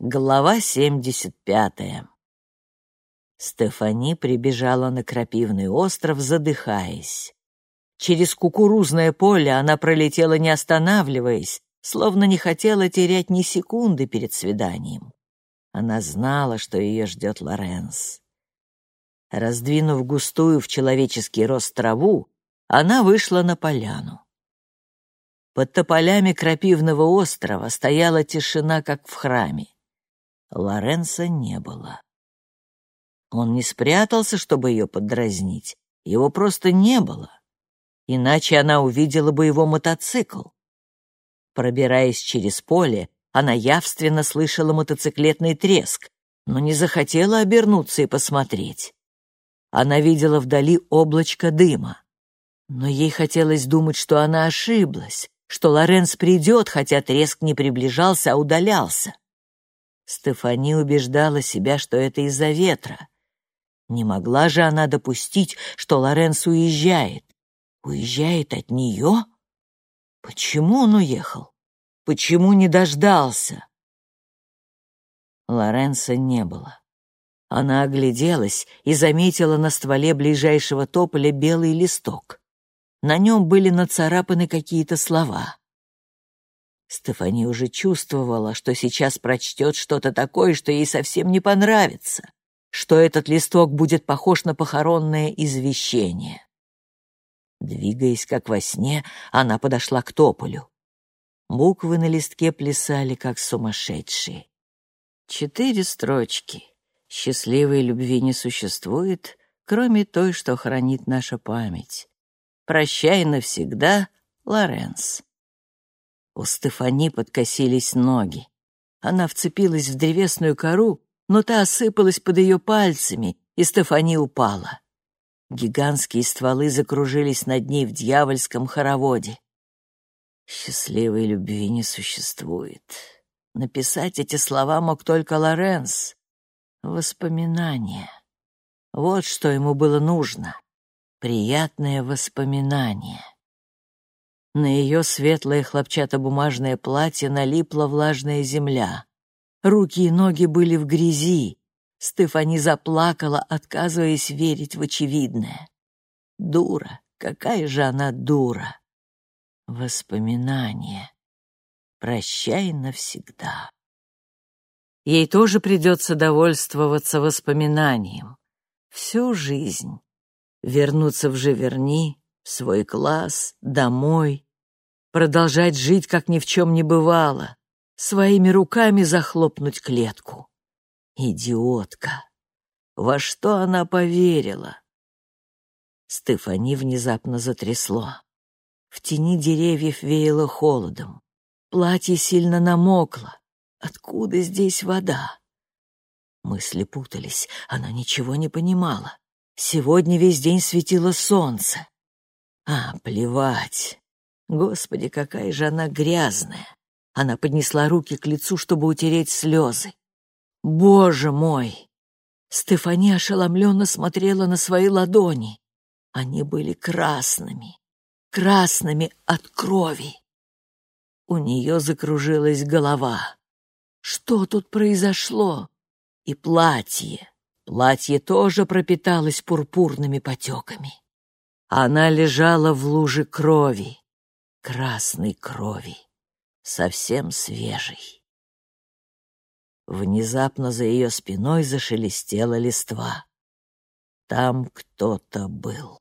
Глава 75. Стефани прибежала на крапивный остров, задыхаясь. Через кукурузное поле она пролетела, не останавливаясь, словно не хотела терять ни секунды перед свиданием. Она знала, что ее ждет Лоренс. Раздвинув густую в человеческий рост траву, она вышла на поляну. Под тополями крапивного острова стояла тишина, как в храме. Лоренса не было. Он не спрятался, чтобы ее подразнить. Его просто не было. Иначе она увидела бы его мотоцикл. Пробираясь через поле, она явственно слышала мотоциклетный треск, но не захотела обернуться и посмотреть. Она видела вдали облачко дыма. Но ей хотелось думать, что она ошиблась, что Лоренс придет, хотя треск не приближался, а удалялся. Стефани убеждала себя, что это из-за ветра. Не могла же она допустить, что Лоренс уезжает. Уезжает от нее? Почему он уехал? Почему не дождался? Лоренса не было. Она огляделась и заметила на стволе ближайшего тополя белый листок. На нем были нацарапаны какие-то слова. Стефани уже чувствовала, что сейчас прочтет что-то такое, что ей совсем не понравится, что этот листок будет похож на похоронное извещение. Двигаясь как во сне, она подошла к тополю. Буквы на листке плясали, как сумасшедшие. Четыре строчки. Счастливой любви не существует, кроме той, что хранит наша память. Прощай навсегда, Лоренс. У Стефани подкосились ноги. Она вцепилась в древесную кору, но та осыпалась под ее пальцами, и Стефани упала. Гигантские стволы закружились над ней в дьявольском хороводе. Счастливой любви не существует. Написать эти слова мог только Лоренс. Воспоминания. Вот что ему было нужно. Приятное воспоминание. На ее светлое хлопчатобумажное платье налипла влажная земля. Руки и ноги были в грязи. Стефани заплакала, отказываясь верить в очевидное. Дура, какая же она дура. Воспоминания. Прощай навсегда. Ей тоже придется довольствоваться воспоминанием. Всю жизнь. Вернуться в Живерни, в свой класс, домой, продолжать жить, как ни в чем не бывало, своими руками захлопнуть клетку. Идиотка! Во что она поверила? Стефани внезапно затрясло. В тени деревьев веяло холодом. Платье сильно намокло. Откуда здесь вода? Мысли путались, она ничего не понимала. Сегодня весь день светило солнце. А, плевать. Господи, какая же она грязная. Она поднесла руки к лицу, чтобы утереть слезы. Боже мой! Стефания ошеломленно смотрела на свои ладони. Они были красными, красными от крови. У нее закружилась голова. Что тут произошло? И платье. Платье тоже пропиталось пурпурными потеками. Она лежала в луже крови красной крови, совсем свежей. Внезапно за ее спиной зашелестела листва. Там кто-то был.